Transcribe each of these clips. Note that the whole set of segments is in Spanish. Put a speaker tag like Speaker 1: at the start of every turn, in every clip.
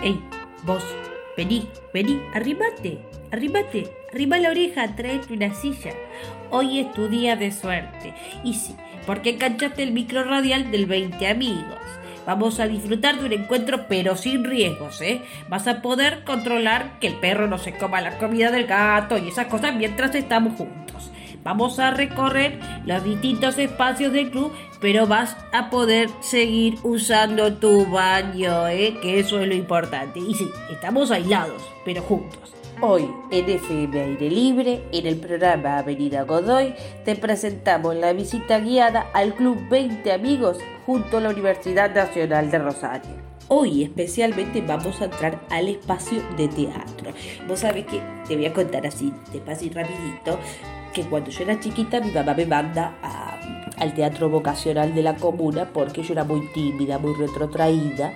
Speaker 1: Ey, vos, vení, vení, arrimate, arrimate, arriba la oreja, traete una silla. Hoy es tu día de suerte. Y sí, porque enganchaste el micro radial del 20 amigos. Vamos a disfrutar de un encuentro pero sin riesgos, ¿eh? Vas a poder controlar que el perro no se coma la comida del gato y esas cosas mientras estamos juntos. Vamos a recorrer los distintos espacios del club, pero vas a poder seguir usando tu baño, ¿eh? Que eso es lo importante. Y sí, estamos aislados, pero juntos. Hoy en FM Aire Libre, en el programa Avenida Godoy, te presentamos la visita guiada al Club 20 Amigos junto a la Universidad Nacional de Rosario. Hoy especialmente vamos a entrar al espacio de teatro. Vos sabés que te voy a contar así, de y rapidito, que cuando yo era chiquita mi mamá me manda al teatro vocacional de la comuna porque yo era muy tímida, muy retrotraída.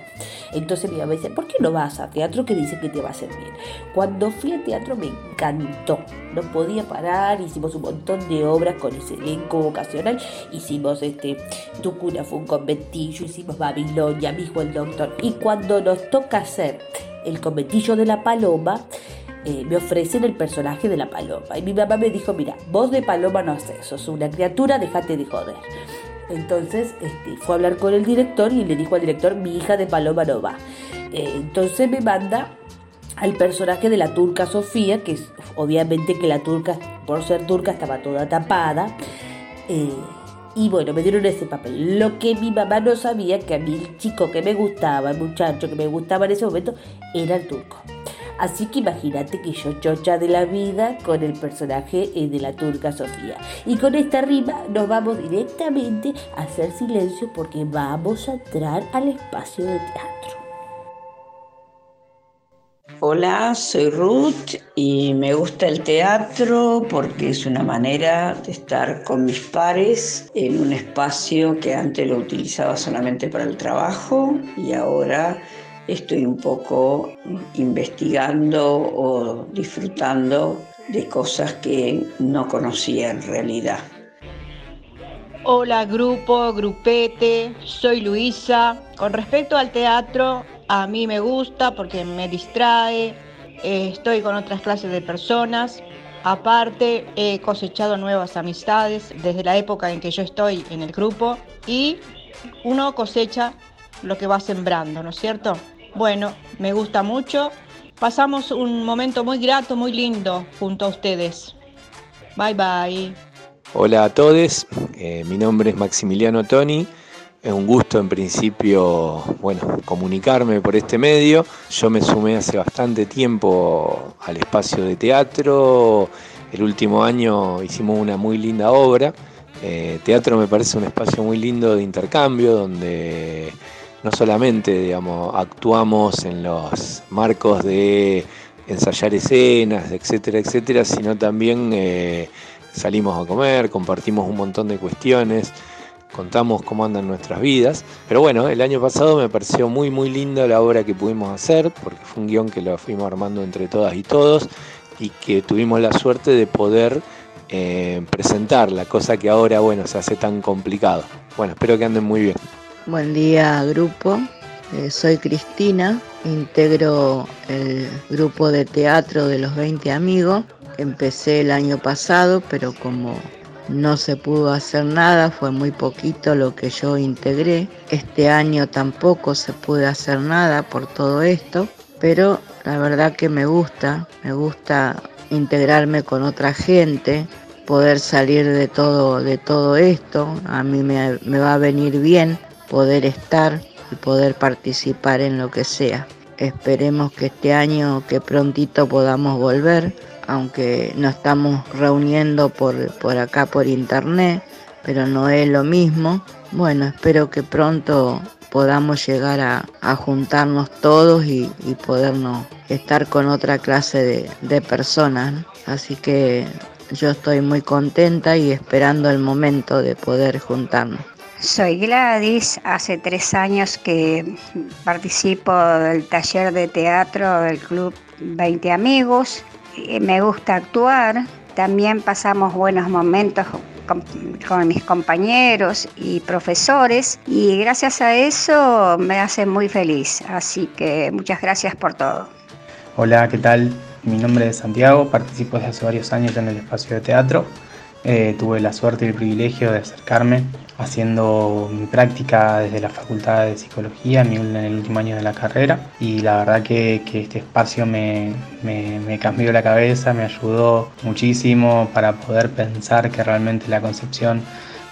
Speaker 1: Entonces mi mamá dice, ¿por qué no vas a teatro que dice que te va a hacer bien? Cuando fui al teatro me encantó, no podía parar, hicimos un montón de obras con ese elenco vocacional, hicimos este, Tu cuna fue un conventillo, hicimos Babilonia, mi el doctor, y cuando nos toca hacer el conventillo de la paloma, eh, me ofrecen el personaje de la paloma. Y mi mamá me dijo, mira, vos de paloma no haces, sos una criatura, déjate de joder. Entonces este, fue a hablar con el director y le dijo al director, mi hija de paloma no va. Eh, entonces me manda al personaje de la turca Sofía, que es obviamente que la turca, por ser turca, estaba toda tapada. Eh, y bueno, me dieron ese papel. Lo que mi mamá no sabía, que a mí el chico que me gustaba, el muchacho que me gustaba en ese momento, era el turco. Así que imagínate que yo chocha de la vida con el personaje eh, de la turca Sofía. Y con esta rima nos vamos directamente a hacer silencio porque vamos a entrar al espacio de teatro.
Speaker 2: Hola, soy Ruth y me gusta el teatro porque es una manera de estar con mis pares en un espacio que antes lo utilizaba solamente para el trabajo y ahora estoy un poco investigando o disfrutando de cosas que no conocía en realidad.
Speaker 3: Hola grupo, grupete, soy Luisa. Con respecto al teatro, a mí me gusta porque me distrae, eh, estoy con otras clases de personas. Aparte, he cosechado nuevas amistades desde la época en que yo estoy en el grupo y uno cosecha lo que va sembrando, ¿no es cierto? Bueno, me gusta mucho. Pasamos un momento muy grato, muy lindo junto a ustedes. Bye bye.
Speaker 4: Hola a todos, eh, mi nombre es Maximiliano Toni. Es un gusto en principio, bueno, comunicarme por este medio. Yo me sumé hace bastante tiempo al espacio de teatro. El último año hicimos una muy linda obra. Eh, teatro me parece un espacio muy lindo de intercambio donde no solamente digamos, actuamos en los marcos de ensayar escenas, etcétera, etcétera, sino también eh, salimos a comer, compartimos un montón de cuestiones, contamos cómo andan nuestras vidas. Pero bueno, el año pasado me pareció muy, muy linda la obra que pudimos hacer, porque fue un guion que lo fuimos armando entre todas y todos, y que tuvimos la suerte de poder eh, presentar la cosa que ahora, bueno, se hace tan complicado. Bueno, espero que anden muy bien.
Speaker 5: Buen día grupo, eh, soy Cristina, integro el grupo de teatro de los 20 amigos. Empecé el año pasado, pero como no se pudo hacer nada, fue muy poquito lo que yo integré. Este año tampoco se pudo hacer nada por todo esto, pero la verdad que me gusta, me gusta integrarme con otra gente, poder salir de todo, de todo esto, a mí me, me va a venir bien poder estar y poder participar en lo que sea. Esperemos que este año, que prontito podamos volver, aunque nos estamos reuniendo por, por acá por internet, pero no es lo mismo. Bueno, espero que pronto podamos llegar a, juntarnos todos y, podernos estar con otra clase de, de personas. Así que yo estoy muy contenta y esperando el momento de poder juntarnos.
Speaker 6: Soy Gladys, hace tres años que participo del taller de teatro del Club 20 Amigos. Me gusta actuar, también pasamos buenos momentos con mis compañeros y profesores y gracias a eso me hace muy feliz. Así que muchas gracias por todo.
Speaker 7: Hola, ¿qué tal? Mi nombre es Santiago, participo desde hace varios años en el espacio de teatro. Eh, tuve la suerte y el privilegio de acercarme haciendo mi práctica desde la Facultad de Psicología en el último año de la carrera y la verdad que, este espacio me, cambió la cabeza, me ayudó muchísimo para poder pensar que realmente la concepción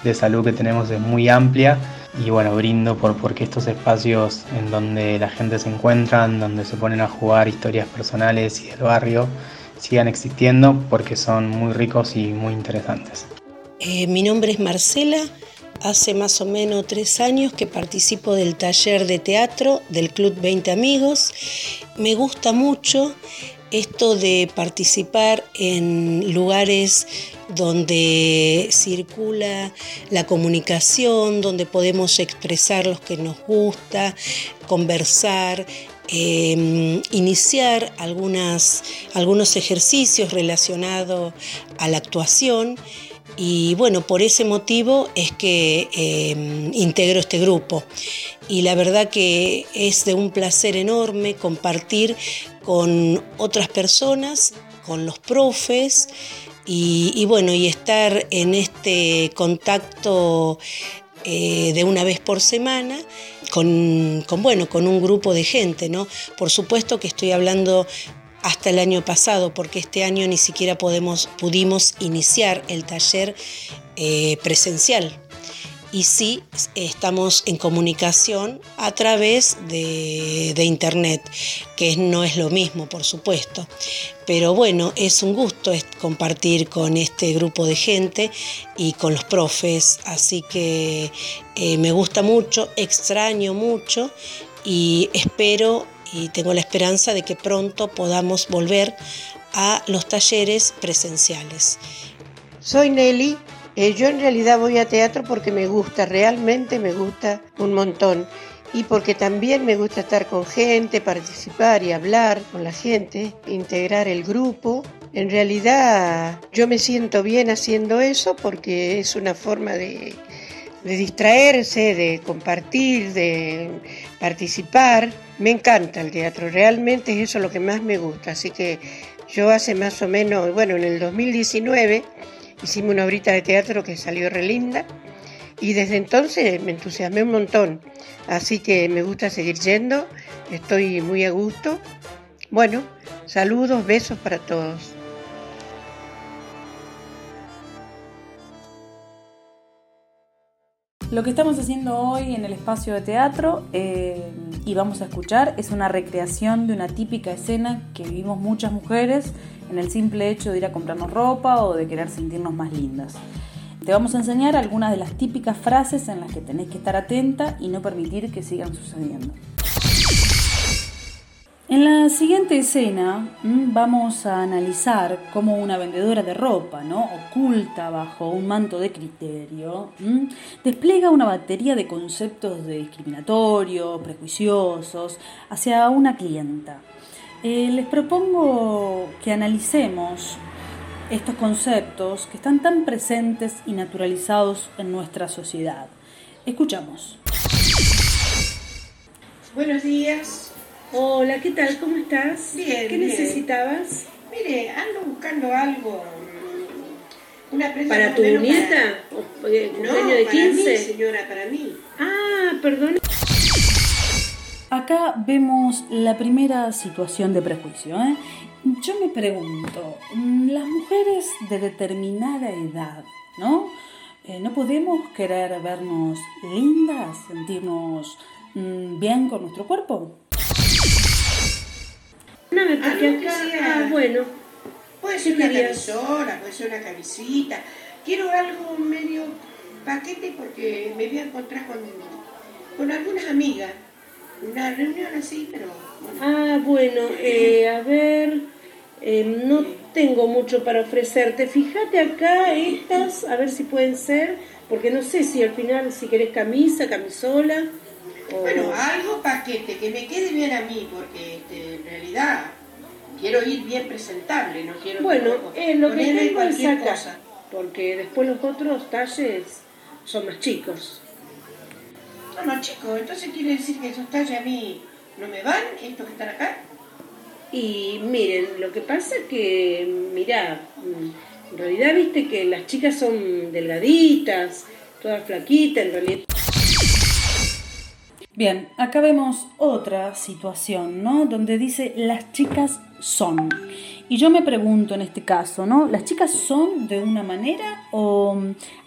Speaker 7: de salud que tenemos es muy amplia y bueno, brindo por porque estos espacios en donde la gente se encuentra, donde se ponen a jugar historias personales y del barrio, sigan existiendo porque son muy ricos y muy interesantes.
Speaker 8: Eh, mi nombre es Marcela, Hace más o menos tres años que participo del taller de teatro del Club 20 Amigos. Me gusta mucho esto de participar en lugares donde circula la comunicación, donde podemos expresar lo que nos gusta, conversar, em, iniciar algunas, algunos ejercicios relacionados a la actuación y bueno, por ese motivo es que em, integro este grupo. Y la verdad que es de un placer enorme compartir con otras personas, con los profes y, bueno, y estar en este contacto eh, de una vez por semana con, con, bueno, con un grupo de gente, ¿no? Por supuesto que estoy hablando hasta el año pasado, porque este año ni siquiera podemos, pudimos iniciar el taller eh, presencial. Y sí, estamos en comunicación a través de, internet, que no es lo mismo, por supuesto. Pero bueno, es un gusto compartir con este grupo de gente y con los profes, así que eh, me gusta mucho, extraño mucho y espero y tengo la esperanza de que pronto podamos volver a los talleres presenciales.
Speaker 9: Soy Nelly, eh, yo en realidad voy a teatro porque me gusta, realmente me gusta un montón y porque también me gusta estar con gente, participar y hablar con la gente, integrar el grupo. En realidad yo me siento bien haciendo eso porque es una forma de, de distraerse, de compartir, de participar. Me encanta el teatro, realmente es eso lo que más me gusta. Así que yo hace más o menos, bueno, en el 2019 hicimos una horita de teatro que salió re linda y desde entonces me entusiasmé un montón. Así que me gusta seguir yendo, estoy muy a gusto. Bueno, saludos, besos para todos.
Speaker 1: Lo que estamos haciendo hoy en el espacio de teatro eh, y vamos a escuchar es una recreación de una típica escena que vivimos muchas mujeres en el simple hecho de ir a comprarnos ropa o de querer sentirnos más lindas. Te vamos a enseñar algunas de las típicas frases en las que tenés que estar atenta y no permitir que sigan sucediendo. En la siguiente escena mm, vamos a analizar cómo una vendedora de ropa, ¿no? oculta bajo un manto de criterio, mm, despliega una batería de conceptos discriminatorios, prejuiciosos hacia una clienta. Eh, les propongo que analicemos estos conceptos que están tan presentes y naturalizados en nuestra sociedad. Escuchamos.
Speaker 10: Buenos días,
Speaker 11: Hola, ¿qué tal? ¿Cómo estás?
Speaker 10: Bien.
Speaker 11: ¿Qué necesitabas?
Speaker 10: Mire, ando buscando algo.
Speaker 11: Mm, una prenda ¿Para tu nieta? Para... Eh, no, de 15?
Speaker 10: Para mí, señora, para mí.
Speaker 11: Ah, perdón.
Speaker 1: Acá vemos la primera situación de prejuicio. ¿eh? Yo me pregunto, mm, las mujeres de determinada edad, ¿no? Eh, ¿No podemos querer vernos lindas, sentirnos mm, bien con nuestro cuerpo?
Speaker 10: No, porque ah, bueno. Puede ser una camisola, puede ser una camisita. Quiero algo medio paquete porque me voy a encontrar con, con algunas amigas. Una reunión así, pero...
Speaker 11: Ah, bueno, eh, a ver, em, no tengo mucho para ofrecerte. Fíjate acá estas, a ver si pueden ser, porque no sé si al final, si querés camisa, camisola.
Speaker 10: Bueno, algo paquete, que me quede bien a mí, porque este, en realidad quiero ir bien presentable, no quiero
Speaker 11: bueno, eh, lo que tengo es acá.
Speaker 10: porque después los otros talles son más chicos.
Speaker 9: Son más chicos, entonces quiere decir que esos talles a mí no me van, estos que están acá.
Speaker 10: Y miren, lo que pasa es que, mirá, en realidad viste que las chicas son delgaditas, todas flaquitas, en realidad.
Speaker 1: Bien, acá vemos otra situación, ¿no? Donde dice las chicas son. Y yo me pregunto en este caso, ¿no? ¿Las chicas son de una manera o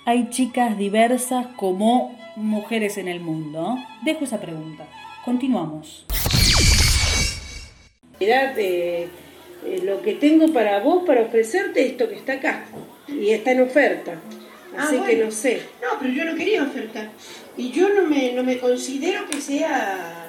Speaker 1: hay chicas diversas como mujeres en el mundo? Dejo esa pregunta. Continuamos.
Speaker 10: Mirá, eh, eh, lo que tengo para vos, para ofrecerte, esto que está acá. Y está en oferta.
Speaker 9: Ah,
Speaker 10: Así que no sé.
Speaker 9: No, pero yo no quería oferta. Y yo no me, no me considero que sea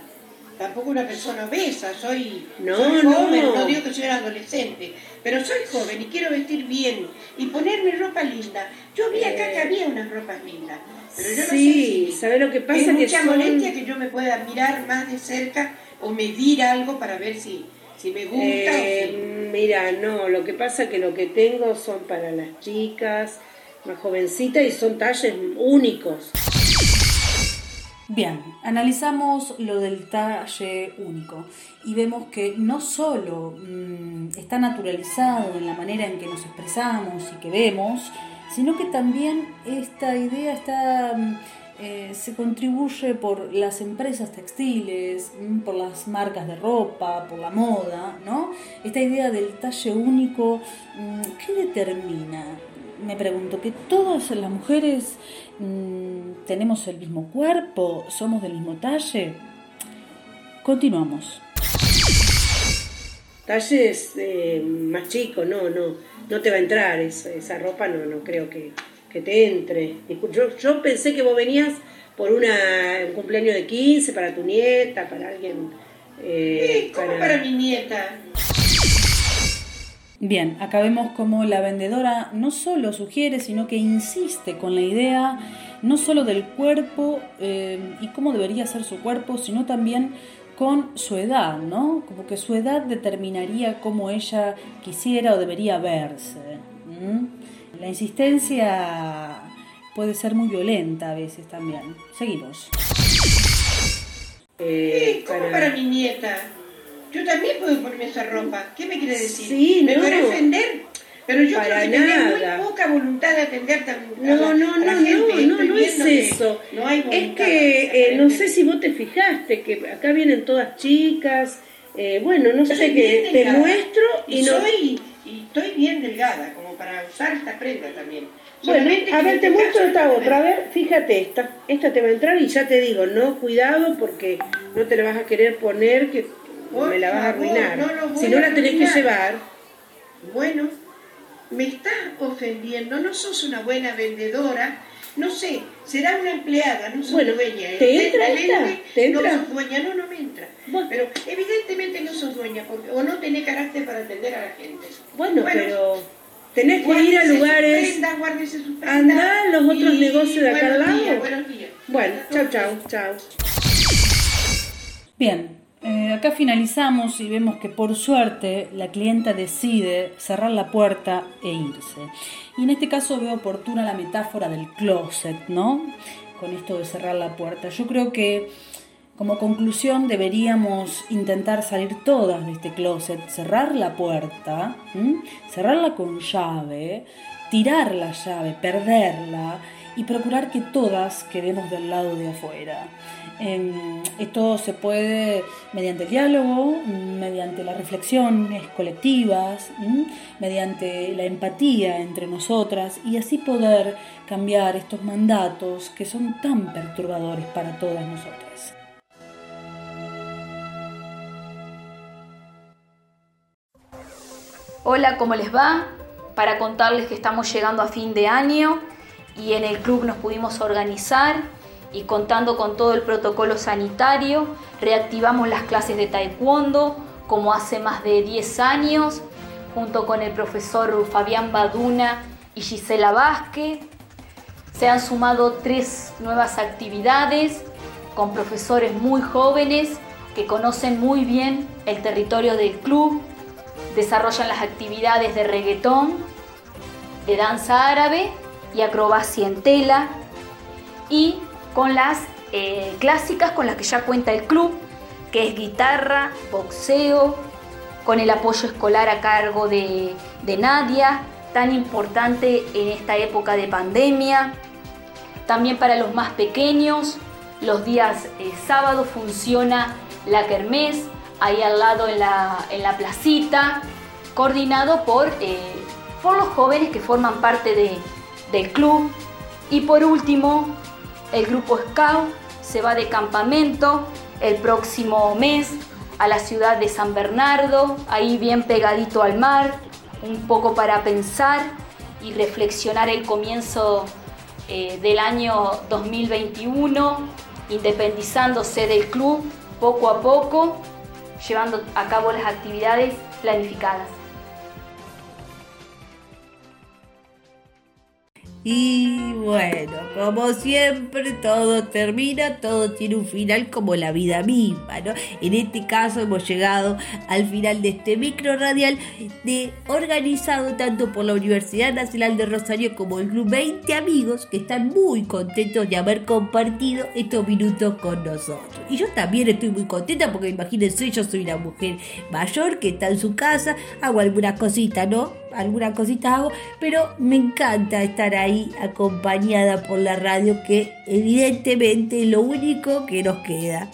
Speaker 9: tampoco una persona obesa. Soy,
Speaker 10: No,
Speaker 9: soy
Speaker 10: no.
Speaker 9: joven, no digo que soy adolescente. Pero soy joven y quiero vestir bien y ponerme ropa linda. Yo vi acá que
Speaker 10: Eh.
Speaker 9: había unas ropas lindas. Pero yo no
Speaker 10: Sí,
Speaker 9: sé si
Speaker 10: ¿sabés lo que pasa?
Speaker 9: es
Speaker 10: Que
Speaker 9: mucha
Speaker 10: son-
Speaker 9: molestia que yo me pueda mirar más de cerca o medir algo para ver si, si me gusta
Speaker 10: Eh, mira, no, lo que pasa es que lo que tengo son para las chicas más jovencitas y son talles únicos.
Speaker 1: Bien, analizamos lo del talle único y vemos que no solo mm, está naturalizado en la manera en que nos expresamos y que vemos, sino que también esta idea está, mm, eh, se contribuye por las empresas textiles, mm, por las marcas de ropa, por la moda, ¿no? Esta idea del talle único, ¿qué determina? Me pregunto, ¿que todas las mujeres mm, tenemos el mismo cuerpo? ¿Somos del mismo talle? Continuamos.
Speaker 10: Talles eh, más chicos, no, no, no te va a entrar esa, esa ropa, no, no creo que, que te entre. Yo, yo pensé que vos venías por una, un cumpleaños de 15, para tu nieta, para alguien... eh,
Speaker 9: Sí, como para mi nieta.
Speaker 1: Bien, acá vemos cómo la vendedora no solo sugiere, sino que insiste con la idea no solo del cuerpo eh, y cómo debería ser su cuerpo, sino también con su edad, ¿no? Como que su edad determinaría cómo ella quisiera o debería verse. La insistencia puede ser muy violenta a veces también. Seguimos.
Speaker 10: eh,
Speaker 9: Sí, como para mi nieta. Yo también puedo ponerme esa ropa. ¿Qué me quiere decir?
Speaker 10: Sí,
Speaker 9: ¿Me
Speaker 10: no.
Speaker 9: puede ofender? Pero yo
Speaker 10: Para
Speaker 9: creo que
Speaker 10: nada.
Speaker 9: muy poca voluntad de atender a
Speaker 10: No,
Speaker 9: la-
Speaker 10: no,
Speaker 9: a
Speaker 10: no,
Speaker 9: gente.
Speaker 10: no, no, no es eso.
Speaker 9: No hay
Speaker 10: Es que eh, no sé si vos te fijaste que acá vienen todas chicas. eh, bueno, no sé qué te muestro y,
Speaker 9: y
Speaker 10: no.
Speaker 9: soy y estoy bien delgada como para usar esta prenda también.
Speaker 10: Bueno, a ver, te
Speaker 9: este
Speaker 10: muestro esta otra. A ver, fíjate esta. Esta te va a entrar y ya te digo, no, cuidado porque no te la vas a querer poner que
Speaker 9: Por
Speaker 10: me la vas a arruinar.
Speaker 9: no lo voy
Speaker 10: si no
Speaker 9: a
Speaker 10: la tenés que
Speaker 9: arruinar.
Speaker 10: llevar.
Speaker 9: Bueno, me estás ofendiendo, no sos una buena vendedora, no sé, será una empleada, no sos
Speaker 10: Bueno,
Speaker 9: dueña.
Speaker 10: ¿te entra esta? ¿Te entra?
Speaker 9: No sos dueña, no, no me entra. Pero evidentemente no sos dueña, porque, o no tenés carácter para atender a la gente.
Speaker 10: Bueno, pero tenés que ir a lugares. Andá a los otros
Speaker 9: y
Speaker 10: negocios de acá al lado.
Speaker 9: días, buenos días.
Speaker 10: Bueno, chao, chao, chao.
Speaker 1: Bien, eh, acá finalizamos y vemos que por suerte la clienta decide cerrar la puerta e irse. Y en este caso veo oportuna la metáfora del closet, ¿no? Con esto de cerrar la puerta. Yo creo que como conclusión deberíamos intentar salir todas de este closet, cerrar la puerta, cerrarla con llave, tirar la llave, perderla y procurar que todas quedemos del lado de afuera. Em, esto se puede mediante el diálogo, mediante las reflexiones colectivas, mediante la empatía entre nosotras y así poder cambiar estos mandatos que son tan perturbadores para todas nosotras.
Speaker 12: Hola, ¿cómo les va? Para contarles que estamos llegando a fin de año y en el club nos pudimos organizar y contando con todo el protocolo sanitario, reactivamos las clases de taekwondo como hace más de 10 años, junto con el profesor Fabián Baduna y Gisela Vázquez. Se han sumado tres nuevas actividades con profesores muy jóvenes que conocen muy bien el territorio del club, desarrollan las actividades de reggaetón, de danza árabe y acrobacia en tela y con las eh, clásicas con las que ya cuenta el club, que es guitarra, boxeo, con el apoyo escolar a cargo de, de Nadia, tan importante en esta época de pandemia. También para los más pequeños, los días eh, sábados funciona la kermés, ahí al lado en la, en la placita, coordinado por, eh, por los jóvenes que forman parte de, del club. Y por último, el grupo Scout se va de campamento el próximo mes a la ciudad de San Bernardo, ahí bien pegadito al mar, un poco para pensar y reflexionar el comienzo eh, del año 2021, independizándose del club poco a poco, llevando a cabo las actividades planificadas.
Speaker 1: Y bueno, como siempre, todo termina, todo tiene un final como la vida misma, ¿no? En este caso hemos llegado al final de este micro radial de, organizado tanto por la Universidad Nacional de Rosario como el Club 20 Amigos, que están muy contentos de haber compartido estos minutos con nosotros. Y yo también estoy muy contenta porque imagínense, yo soy una mujer mayor que está en su casa, hago algunas cositas, ¿no? Alguna cosita hago, pero me encanta estar ahí acompañada por la radio que evidentemente es lo único que nos queda.